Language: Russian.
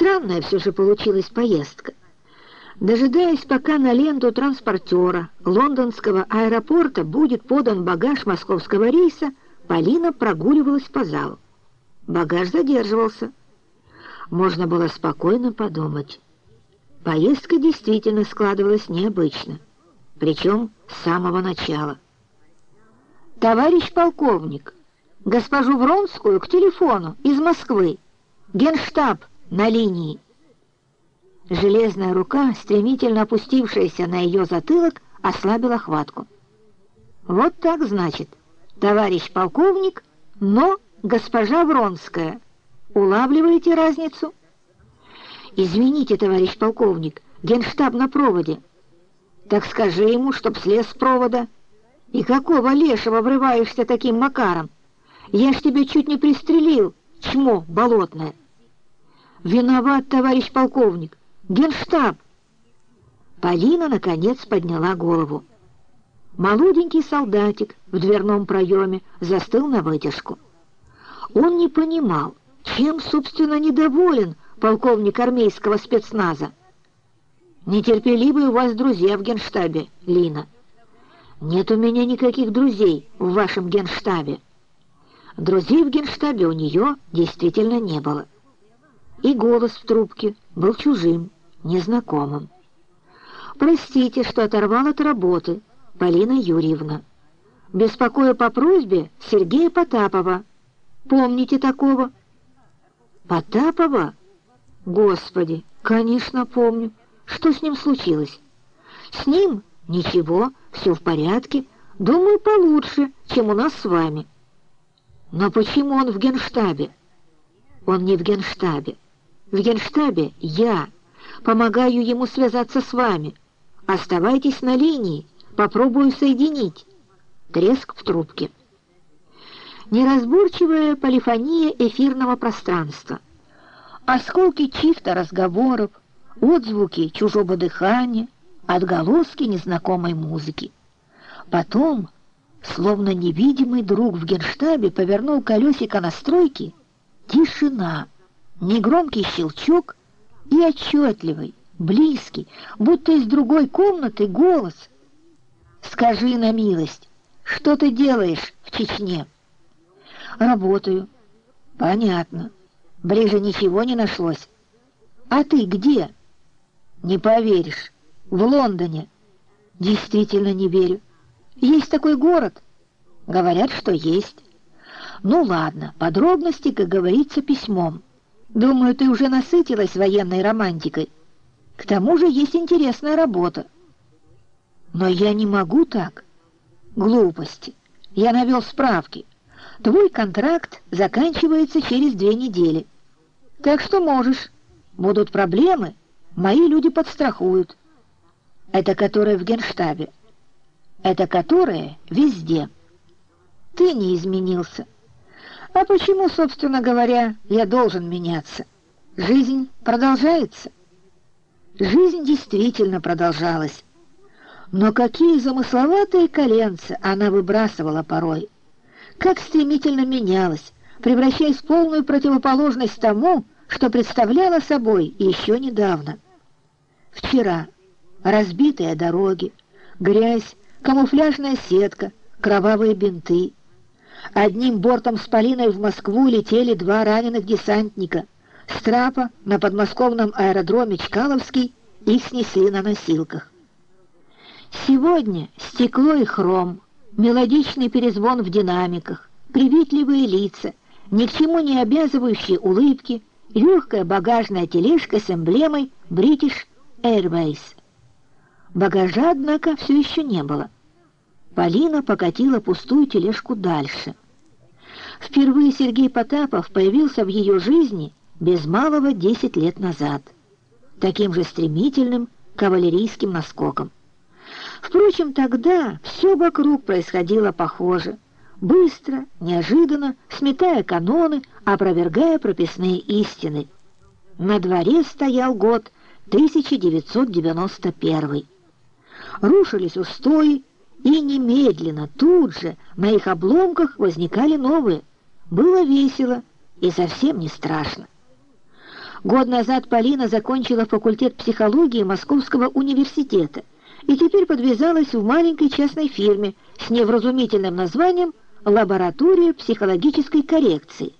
Странная все же получилась поездка. Дожидаясь, пока на ленту транспортера лондонского аэропорта будет подан багаж московского рейса, Полина прогуливалась по залу. Багаж задерживался. Можно было спокойно подумать. Поездка действительно складывалась необычно, причем с самого начала. «Товарищ полковник, госпожу Вронскую к телефону из Москвы, генштаб на линии». Железная рука, стремительно опустившаяся на ее затылок, ослабила хватку. «Вот так, значит, товарищ полковник, но госпожа Вронская. Улавливаете разницу?» «Извините, товарищ полковник, генштаб на проводе». «Так скажи ему, чтоб слез с провода». «И какого лешего врываешься таким макаром? Я ж тебя чуть не пристрелил, чмо болотное». «Виноват, товарищ полковник. Генштаб!» Полина, наконец, подняла голову. Молоденький солдатик в дверном проеме застыл на вытяжку. Он не понимал, чем, собственно, недоволен полковник армейского спецназа. «Нетерпеливые у вас друзья в генштабе, Лина». «Нет у меня никаких друзей в вашем генштабе». Друзей в генштабе у нее действительно не было. И голос в трубке был чужим незнакомым. «Простите, что оторвал от работы, Полина Юрьевна. Беспокою по просьбе Сергея Потапова. Помните такого?» «Потапова? Господи, конечно, помню. Что с ним случилось?» «С ним? Ничего, все в порядке. Думаю, получше, чем у нас с вами». «Но почему он в генштабе?» «Он не в генштабе. В генштабе я» помогаю ему связаться с вами. Оставайтесь на линии, попробую соединить. Треск в трубке. Неразборчивая полифония эфирного пространства. Осколки чьих-то разговоров, отзвуки чужого дыхания, отголоски незнакомой музыки. Потом, словно невидимый друг в генштабе повернул колесико настройки, тишина, негромкий щелчок — и отчетливый, близкий, будто из другой комнаты голос. «Скажи на милость, что ты делаешь в Чечне?» «Работаю». «Понятно. Ближе ничего не нашлось». «А ты где?» «Не поверишь. В Лондоне». «Действительно не верю. Есть такой город?» «Говорят, что есть». «Ну ладно, подробности, как говорится, письмом». Думаю, ты уже насытилась военной романтикой. К тому же есть интересная работа. Но я не могу так. Глупости. Я навел справки. Твой контракт заканчивается через две недели. Так что можешь. Будут проблемы, мои люди подстрахуют. Это которое в генштабе. Это которое везде. Ты не изменился. А почему, собственно говоря, я должен меняться? Жизнь продолжается. Жизнь действительно продолжалась. Но какие замысловатые коленца она выбрасывала порой. Как стремительно менялась, превращаясь в полную противоположность тому, что представляла собой еще недавно. Вчера разбитые дороги, грязь, камуфляжная сетка, кровавые бинты — Одним бортом с Полиной в Москву летели два раненых десантника. С трапа на подмосковном аэродроме Чкаловский их снесли на носилках. Сегодня стекло и хром, мелодичный перезвон в динамиках, приветливые лица, ни к чему не обязывающие улыбки, легкая багажная тележка с эмблемой British Airways. Багажа, однако, все еще не было. Полина покатила пустую тележку дальше. Впервые Сергей Потапов появился в ее жизни без малого десять лет назад, таким же стремительным кавалерийским наскоком. Впрочем, тогда все вокруг происходило похоже, быстро, неожиданно, сметая каноны, опровергая прописные истины. На дворе стоял год 1991. Рушились устои, и немедленно, тут же, на их обломках возникали новые. Было весело и совсем не страшно. Год назад Полина закончила факультет психологии Московского университета и теперь подвязалась в маленькой частной фирме с невразумительным названием «Лаборатория психологической коррекции».